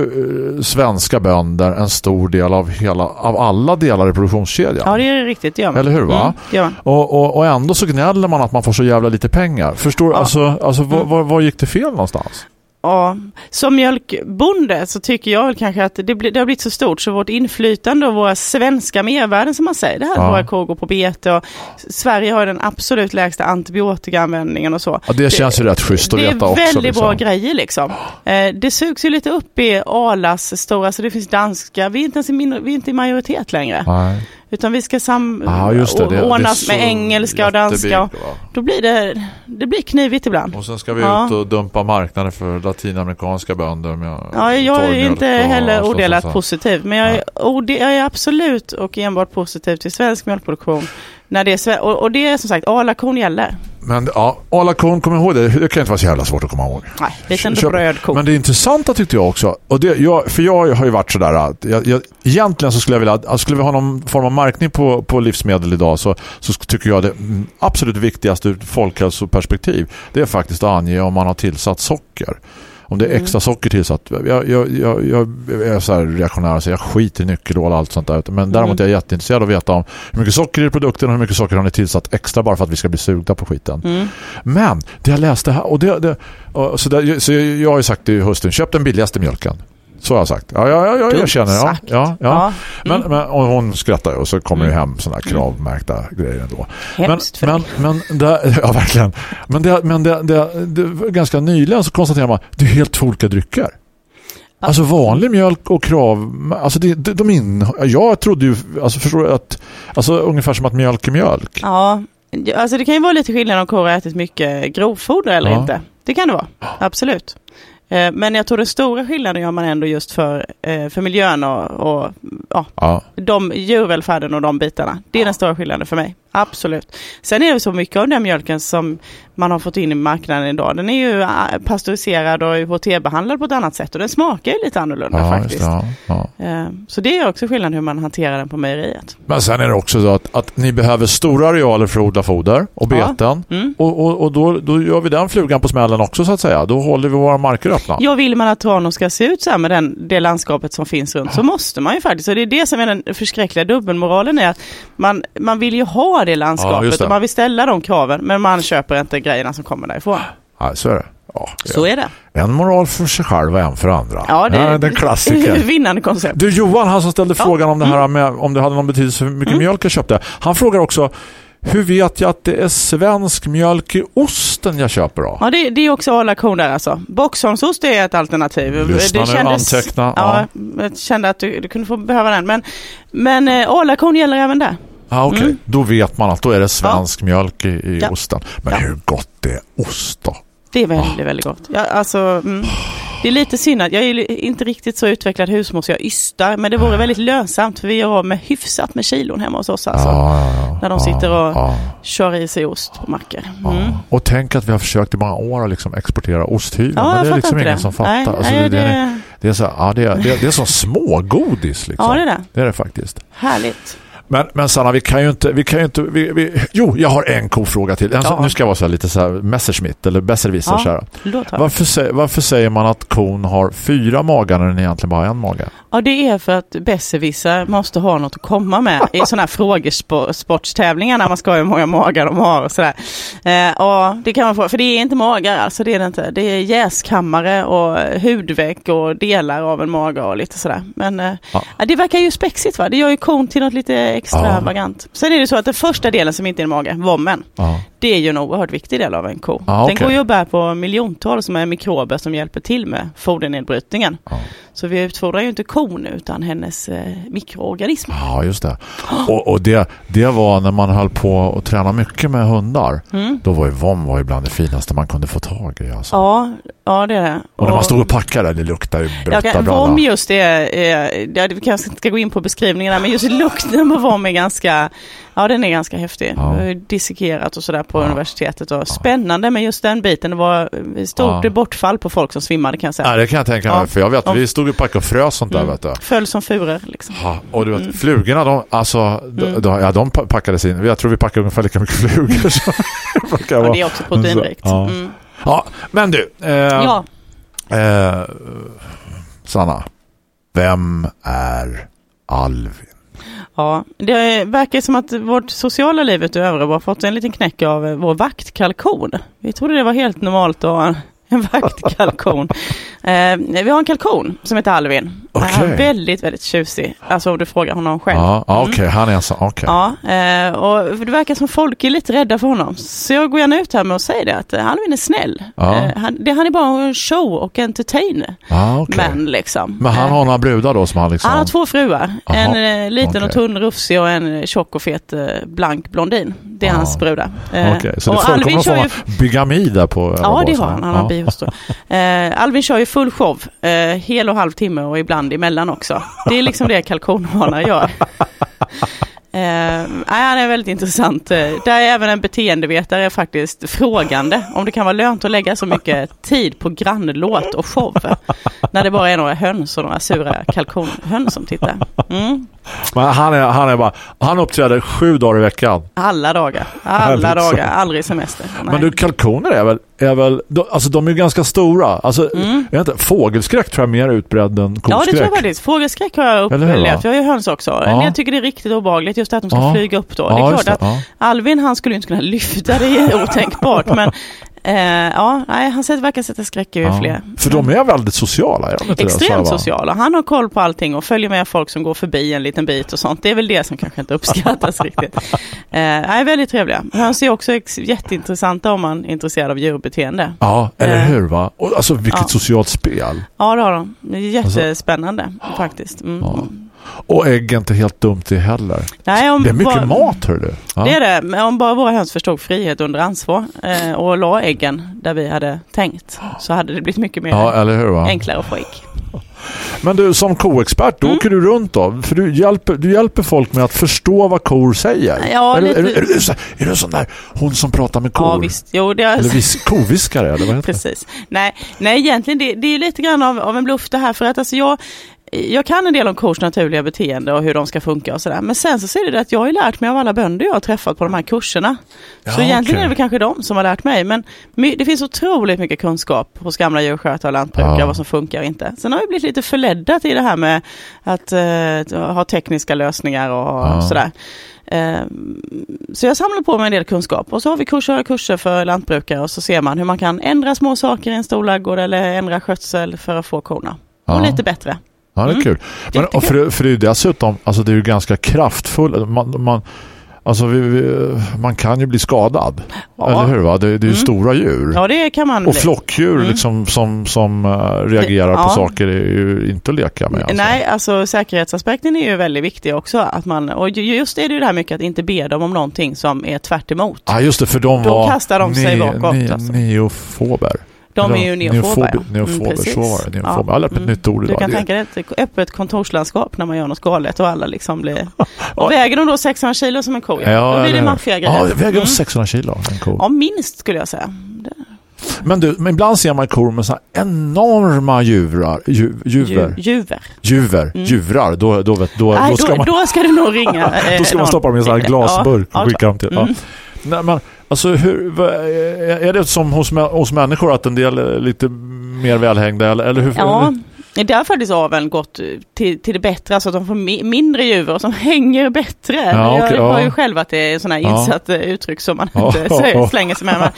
eh, svenska bönder en stor del av, hela, av alla delar i produktionskedjan. Ja, det är riktigt. Man. Eller hur, va? Mm, man. Och, och, och ändå så gnäller man att man får så jävla lite pengar. Förstår? Ja. Alltså, alltså var, Mm. var, var gick det fel någonstans? Ja, som mjölkbonde så tycker jag väl kanske att det, blir, det har blivit så stort så vårt inflytande och våra svenska mervärden som man säger, det här Ja. våra kor går på bete och Sverige har den absolut lägsta antibiotikaanvändningen och så. Ja, det känns ju rätt schysst att det veta är också. väldigt liksom. bra grejer liksom. Eh, det sugs ju lite upp i Arlas stora, så det finns danska, vi är inte ens i, minor, vi är inte i majoritet längre. Nej. Utan vi ska sam just det. Det- det ordnas så med engelska och danska. Och då blir det, det blir knivigt ibland. Och sen ska vi Ja. ut och dumpa marknaden för latinamerikanska bönder med Ja, jag är inte heller odelat positiv, men jag är, ode- jag är absolut och enbart positiv till svensk mjölkproduktion. När det är, och, och det är som sagt, alakon gäller. Men ja, Arla kon, kom ihåg det. Det kan inte vara så jävla svårt att komma ihåg. Nej, liten Köp- brödko. Men det intressanta tyckte jag också, och det, jag, för jag har ju varit sådär att jag, jag, egentligen så skulle jag vilja, att skulle vi ha någon form av märkning på, på livsmedel idag så, så tycker jag det absolut viktigaste ur folkhälsoperspektiv det är faktiskt att ange om man har tillsatt socker. Om det är extra socker tillsatt. Jag, jag, jag, jag är så här reaktionär så jag skiter i nyckelhål och allt sånt där. Men däremot är jag jätteintresserad av att veta om hur mycket socker är i produkten och hur mycket socker har ni tillsatt extra bara för att vi ska bli sugna på skiten. Men det jag läste här och det, det och så, där, så jag, jag har ju sagt till hustrun, köp den billigaste mjölken. Så har jag sagt. Ja, ja, ja, jag känner. Ja, ja, ja. Ja. Mm. Men, men, och hon skrattar ju och så kommer det hem sådana här kravmärkta grejer ändå. Hemskt för men, men, men det, <laughs> Ja, verkligen. Men, det, men det, det, det, ganska nyligen så konstaterar man det är helt två olika drycker. Alltså vanlig mjölk och krav alltså det, de, de in, jag trodde ju alltså förstår att alltså ungefär som att mjölk är mjölk. Ja, alltså det kan ju vara lite skillnad om kor har ätit mycket grovfoder eller Ja. inte. Det kan det vara, absolut. Eh, Men jag tror den stora skillnaden gör man ändå just för, eh, för miljön och, och ja, Ja. de, djurvälfärden och de bitarna. Det är den stora skillnaden för mig. Absolut. Sen är det så mycket av den mjölken som man har fått in i marknaden idag. Den är ju äh, pasteuriserad och HT-behandlad på ett annat sätt och den smakar ju lite annorlunda Ja, faktiskt. det, ja, ja. Eh, Så det är också skillnad hur man hanterar den på mejeriet. Men sen är det också så att, att ni behöver stora arealer för att odla foder och beten. Mm. Och, och, och då, då gör vi den flugan på smällen också så att säga. Då håller vi våra marker öppna. Ja, vill man att Tranås ska se ut så här med den, det landskapet som finns runt så måste man ju faktiskt. Och det är det som är den förskräckliga dubbelmoralen är att man, man vill ju ha det Ja, landskapet just det. och man vill ställa de kraven men man köper inte grejerna som kommer därifrån. Ja, så är det. Ja, Så är det. En moral för sig själv och en för andra. Ja, det är den klassiker. <laughs> vinnande koncept. Du Johan, han som ställde Ja. Mm. frågan om det här med om det hade någon betydelse hur mycket mjölk jag köpte. Han frågar också hur vet jag att det är svensk mjölk i osten jag köper då? Ja, det, det är också alla kon där alltså. Boxholmsost är ett alternativ. Lyssna det nu, anteckna, Ja, jag kände att du, du kunde få behöva den. Men, men eh, gäller även där. Ah, Okej, Mm. då vet man att då är det svensk mjölk i, i Ja. osten. Men Ja. hur gott är ost då? Det är väldigt, väldigt gott. Ja, alltså, mm, det är lite synd att jag är inte riktigt så utvecklad husmor jag ystar. Men det vore väldigt lönsamt för vi gör av med hyfsat med kilon hemma hos oss. Alltså, Ja, ja, ja. När de Ja, sitter och ja, kör i sig ost på mackor. ja. Mm. Och tänk att vi har försökt i många år att liksom exportera osthyveln. Ja, men det är liksom ingen det. som fattar. Nej, alltså, nej, det, det, är, det, det, är så, ja, det, är, det, är, det är som <laughs> smågodis. Liksom. ja, det är det. Det är det faktiskt. Härligt. Men, men Sanna, vi kan ju inte... Vi kan ju inte vi, vi, jo, jag har en kofråga till. Ja. Nu ska jag vara så lite så här Messerschmitt eller Besserwisser. Ja. Varför, varför säger man att kon har fyra magar när den egentligen bara har en mage? Ja, det är för att besserwissrar måste ha något att komma med i sådana här frågesportstävlingar när man ska ha hur många magar de har och sådär. Eh, och det kan man få, för det är inte magar alltså, det är det inte. Det är jäskammare och hudvägg och delar av en mage och lite sådär. Men eh, Ja. ja, det verkar ju spexigt va, det gör ju kon till något lite extravagant. Sen är det så att den första delen som inte är en mage, vommen, Ja. det är ju en oerhört viktig del av en ko. Ja, Den går ju att bära på miljontals med mikrober som hjälper till med fodernedbrytningen. Ja. Så vi utfodrar ju inte kon utan hennes eh, mikroorganismer. Ja, just det. Och, och det, det var när man höll på att träna mycket med hundar. Mm. Då var ju vom var ju bland det finaste man kunde få tag i. Alltså. Ja, ja det är det. Och när man stod och packade, det luktade ju brötta vom just är, är, ja, vi kanske inte ska gå in på beskrivningarna, men just lukten på vom är ganska, ja den är ganska häftig. Ja. Dissekerat och sådär på Ja. universitetet och spännande med just den biten. Det var stort Ja. bortfall på folk som svimmade kan jag säga. Ja, det kan jag tänka mig. Ja. För jag vet, vi stod och packade och frös sånt där, Mm. vet du. Föll som furor liksom. Ja, och du vet, Mm. flugorna, de, alltså, de, de, ja, de pa- packades in. Jag tror vi packade ungefär lika mycket flugor. som <laughs> Ja, det är också proteinrikt. Ja. Mm. Ja, men du. Eh, Ja, eh, Sanna, vem är Alvin? Ja, det verkar som att vårt sociala liv utöver har fått en liten knäck av eh, vår vaktkalkon. Vi trodde det var helt normalt att ha en- en <laughs> vaktkalkon. eh, vi har en kalkon som heter Alvin. Är väldigt, väldigt tjusig. Alltså om du frågar honom själv. Ja, Mm. okej, han är sån. Okej. Ja, eh, och det verkar som folk är lite rädda för honom. Så jag går gärna ut här med att säga det, att eh, Alvin är snäll. Ja. Eh, han, det, han är bara en show och entertainer. Ja, okej. Men liksom. Men han har några brudar då som han liksom... han har två fruar. Jaha, En liten och tunn rufsig och en tjock och fet blank blondin. Det är Ja. hans brudar. Okej, så det och förekommer någon form ju... av bigami där på Ja, det har han. Han har bihustru. Alvin kör ju full show. Hel och halv timme och ibland emellan också. Det är liksom det kalkonhanar gör. <laughs> Eh, han är väldigt intressant. Där är även en beteendevetare faktiskt frågande om det kan vara lönt att lägga så mycket tid på grannlåt och show. när det bara är några höns och några sura kalkonhöns som tittar. Mm. Men han, är, han, är bara, han uppträder sju dagar i veckan. Alla dagar, alla dagar, aldrig semester. Men Nej. du, kalkoner är väl, är väl de, alltså de är ju ganska stora. Alltså, jag vet inte, fågelskräck tror jag är mer utbredd än Mm. Ja, det tror koskräck. jag faktiskt. Fågelskräck har jag upplevt. Jag har ju höns också. Ja. Jag tycker det är riktigt obehagligt just att de ska Ja. flyga upp då. Ja, det är klart det, att. Alvin han skulle ju inte kunna lyfta, det är <laughs> otänkbart. men eh, ja, nej, han verkar sätta skräck i Ja. fler. För de är väldigt sociala, är de det? Extremt va? sociala. Han har koll på allting och följer med folk som går förbi en liten bit och sånt. Det är väl det som kanske inte uppskattas <laughs> riktigt. Eh, nej, väldigt trevliga. Höns är också jätteintressanta om man är intresserad av djurbeteende. Ja, eller Eh, hur va? Alltså vilket ja. socialt spel. Ja, det har de. Det är jättespännande faktiskt. Mm. Ja. Och ägg är inte helt dumt det heller. Nej, om det är mycket bara- mat hör du. Ja. Det är det, men om bara våra höns förstod frihet under ansvar eh, och la äggen där vi hade tänkt så hade det blivit mycket mer Ja, eller hur va? enklare att få ägg. <laughs> Men du som koexpert, då Mm. åker du runt då? För du hjälper, du hjälper folk med att förstå vad kor säger. Ja, är, du, är, du, är, du, är du sån där, hon som pratar med kor? Ja, visst. Jo, det är... Eller vis, koviskare, eller vad heter det? <laughs> Precis. Nej, nej egentligen det, det är ju lite grann av, av en bluff det här för att alltså jag jag kan en del om kors naturliga beteende och hur de ska funka och sådär. Men sen så ser det det att jag har lärt mig av alla bönder jag har träffat på de här kurserna. Ja, så egentligen okej. är det väl kanske de som har lärt mig. Men det finns otroligt mycket kunskap hos gamla djurskötare och lantbrukare Ja. vad som funkar och inte. Sen har vi blivit lite förledda till det här med att eh, ha tekniska lösningar och Ja. sådär. Eh, Så jag samlar på mig en del kunskap och så har vi kurser och kurser för lantbrukare och så ser man hur man kan ändra små saker i en stor ladugård eller ändra skötsel för att få korna. Och Ja. lite bättre. Ja, det är Mm. kul. Men, och för, för det är ju dessutom, alltså det är ju ganska kraftfullt. Man, man, alltså vi, vi, man kan ju bli skadad. Ja. Eller hur va? Det, det är ju Mm. stora djur. Ja det kan man Och bli. flockdjur Mm. liksom, som, som eh, reagerar på Ja. saker är ju inte att leka med. Alltså. Nej, alltså säkerhetsaspekten är ju väldigt viktig också. Att man, och ju- just det är det ju det här mycket att inte be dem om någonting som är tvärt emot. Ja just det, för de Då var kastar de sig bakåt, alltså. neofober. De är ju neofober. ja. neofob- Neofober, så var det. Neofober. Ja. Mig ett Mm. nytt ord Du idag. kan Det- tänka dig ett öppet kontorslandskap när man gör något galet och alla liksom blir... <laughs> Och väger de då 600 kilo som en ko, ja, då blir det maffiagrejer. Ja, väger de Mm. 600 kilo, en ko. Ja, minst skulle jag säga. Men du, men ibland ser man kor med så här enorma djurar, ju, juver, Ju- Juver. juver, Mm. djurar, då, då, vet, då, Nej, då ska man, då ska du nog <laughs> ringa. eh, då ska man stoppa dem i en sån här glasburk och skicka dem till. Ja. Nej, men, alltså, hur, är det som hos, hos människor att en del är lite mer välhängda? Eller, eller hur? Ja, det har faktiskt aveln gått till, till det bättre, alltså att de får mi- mindre djur som <laughs> hänger bättre. Ja, okej, jag har ja. ju själv att det är sådana här Ja. insatt eh, uttryck som man Ja, inte ja, ja. slänger sig med.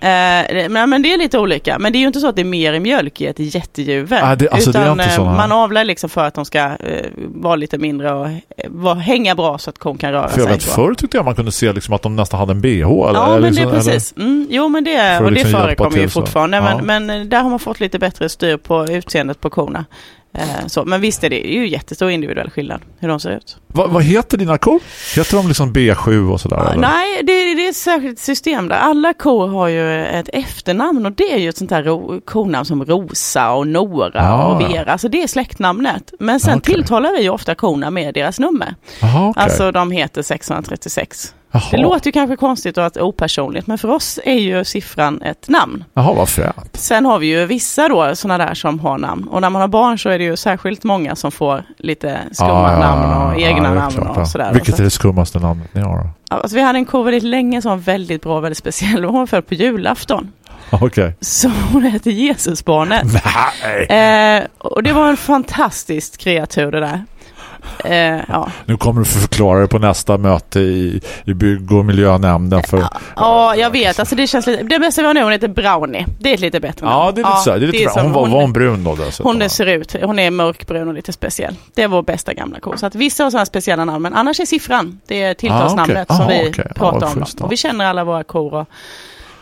Eh, men, men det är lite olika. Men det är ju inte så att det är mer i mjölk i ett jättejuver. Nej, det- alltså, det utan inte eh, man avlar liksom för att de ska eh, vara lite mindre och eh, vara, hänga bra så att kon kan röra För jag sig. vet, förr tyckte jag man kunde se liksom att de nästan hade en bh. Eller, Ja, men det liksom- är precis. Mm, jo, men det, För och det liksom förekommer ju fortfarande. Ja. Men, men eh, där har man fått lite bättre styr på utseendet på korna. Eh, så. Men visst är det ju jättestor individuell skillnad hur de ser ut. Vad, vad heter dina kor? Heter de liksom B7 och sådär? eller? Nej, det, det är ett särskilt system där. Alla kor har ju ett efternamn och det är ju ett sånt här ro, konamn som Rosa och Nora Ja, och ja. Vera. Alltså det är släktnamnet. Men sen Okej. tilltalar vi ju ofta korna med deras nummer. Jaha, okej. Alltså de heter 636. Jaha. Det låter ju kanske konstigt och att opersonligt men för oss är ju siffran ett namn. Jaha, vad fränt. Sen har vi ju vissa då sådana där som har namn. Och när man har barn så är det ju särskilt många som får lite skumma Ja, ja, namn ja, och ja, egna är namn klart, och ja. sådär. Vilket är det skummaste namnet ni har då? Alltså, vi hade en ko väldigt länge som var väldigt bra och väldigt speciell. Hon var född på julafton. Ja, <laughs> Okej. Så hon hette Jesusbarnet. <laughs> Nej! Eh, och det var en fantastisk kreatur det där. Eh, ja. Nu kommer du förklara det på nästa möte i, i bygg- och miljönämnden för... ja, jag vet. Alltså det känns lite... Det bästa vi har nu, hon heter Brownie. Det är ett lite bättre namn. Ja, det är lite så det är lite bra. som Hon var, var hon brun då dessutom? Hon är, ser ut, hon är mörkbrun och lite speciell. Det är vår bästa gamla ko. Så att vissa har sådana speciella namn, men annars är siffran det är tilltalsnamnet Ah, okej. som Ah, vi. Ja, pratar vad om. ja. Och vi känner alla våra kor och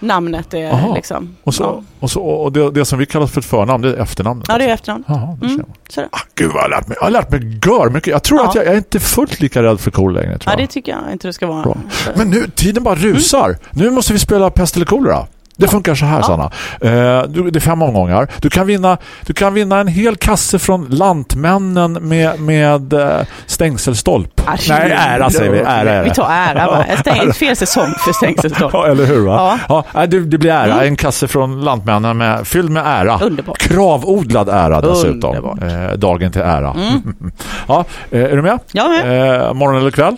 namnet är Aha. liksom... Och, så, ja. och, så, och det, det som vi kallar för ett förnamn, det är efternamnet. ja, det är alltså. efternamn. Jaha, det Mm. Ah, gud vad jag har lärt mig. Jag har lärt mig gör mycket. Jag tror Ja. att jag, jag är inte fullt lika rädd för kor längre. Tror Ja, det tycker jag inte det ska vara. Bra. Men nu, tiden bara rusar. Nu måste vi spela pest eller kolera. Det funkar så här Sanna. Eh, du, det är fem omgångar. Du kan vinna, du kan vinna en hel kasse från Lantmännen med, med eh, stängselstolp. Nej, ära säger vi. Ära, är det. Vi tar ära va? Det är fel säsong för stängselstolp. Ja, eller hur va? Ja. Ja. nej, det, det blir ära. En kasse från Lantmännen med, fylld med ära. Underbart. Kravodlad ära dessutom. Eh, dagen till ära. <laughs> ja, eh, är du med? Jag med. Eh, morgon eller kväll?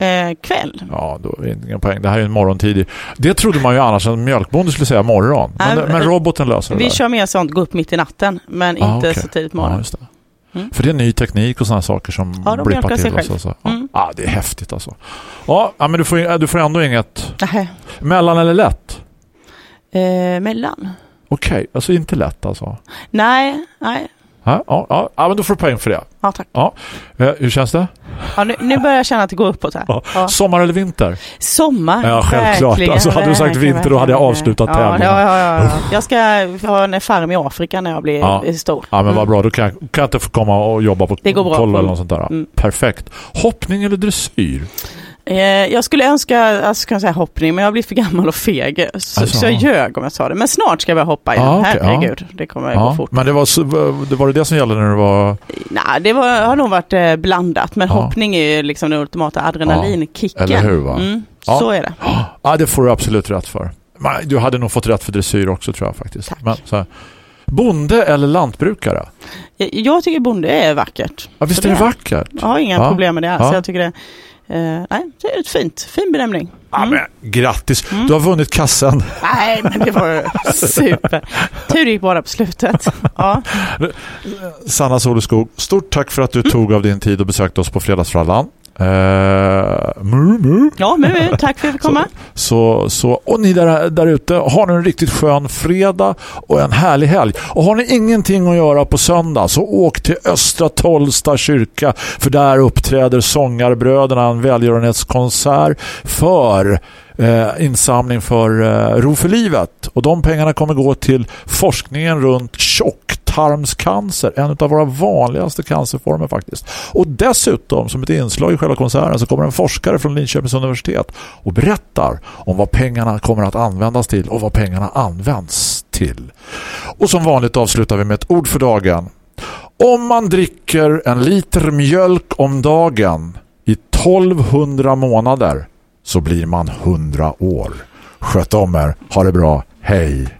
Eh, kväll. Ja, då är det ingen poäng. Det här är en morgontid. Det trodde man ju annars att en mjölkbonde skulle säga morgon. Men, Nej, men roboten löser det Vi där. kör mer sånt, gå upp mitt i natten. Men Ah, inte okej. så tidigt på Ja, det. För det är ny teknik och sådana saker som Ja, blippar till. Och så, själv. så. Ja. Mm. ja, det är häftigt alltså. Ja, men du får, du får ändå inget Nähä. mellan eller lätt. Eh, mellan? Okej, alltså inte lätt alltså. Nej, nej. Ja, ja, ja, ja, men då får du poäng för det. Ja, tack. Ja. Eh, hur känns det? Ja, nu, nu börjar jag känna att det går uppåt här. Ja. Ja. Sommar eller vinter? Sommar. Ja, självklart. Verkligen, Alltså, hade du sagt verkligen, vinter, då hade jag avslutat ja, tävlingen. Ja, ja, ja, ja. Jag ska ha en farm i Afrika när jag blir Ja. stor. Ja, men vad Mm. bra. Då kan jag, kan jag inte få komma och jobba på kolla eller något sånt där. Mm. Perfekt. Hoppning eller dressyr? Eh, jag skulle önska alltså, kan jag säga hoppning, men jag blivit för gammal och feg. Så, Alltså, så jag ja. ljög om jag sa det. Men snart ska jag börja hoppa igen. Ja, okej, ja. Herregud, det kommer gå Ja, fort. men det var, det var det det som gällde när du var... Nej, det var, har nog varit eh, blandat. Men Ja. hoppning är ju liksom den ultimata adrenalinkicken. Eller hur, va? Mm, Ja. Så är det. <gasps> Ja, det får du absolut rätt för. Du hade nog fått rätt för dressyr också tror jag faktiskt. Tack. Men, så här, bonde eller lantbrukare? Jag, jag tycker bonde är vackert. Ja, visst är det vackert? Jag har inga Ja. problem med det alls. Ja. Jag tycker det, eh, nej, det är ett fint, fin benämning. Ja, Mm. men, grattis! Du har vunnit kassen. Nej, men det var <laughs> super. Tur gick bara på slutet. Ja. Sanna Soleskog, stort tack för att Mm. du tog av din tid och besökte oss på Fredagsfrallan. Eh, mu, mu. ja, men eh, tack för att jag fick komma. Så, så, och ni där, där ute, har ni en riktigt skön fredag och en härlig helg. Och har ni ingenting att göra på söndag så åk till Östra Tollsta kyrka för där uppträder sångarbröderna en välgörenhetskonsert för eh, insamling för eh, Ro för livet. Och de pengarna kommer gå till forskningen runt Tarmscancer, en av våra vanligaste cancerformer faktiskt. Och dessutom som ett inslag i själva konserten så kommer en forskare från Linköpings universitet och berättar om vad pengarna kommer att användas till och vad pengarna används till. Och som vanligt avslutar vi med ett ord för dagen. Om man dricker en liter mjölk om dagen i 1200 månader så blir man 100 år. Sköt om er, ha det bra, hej!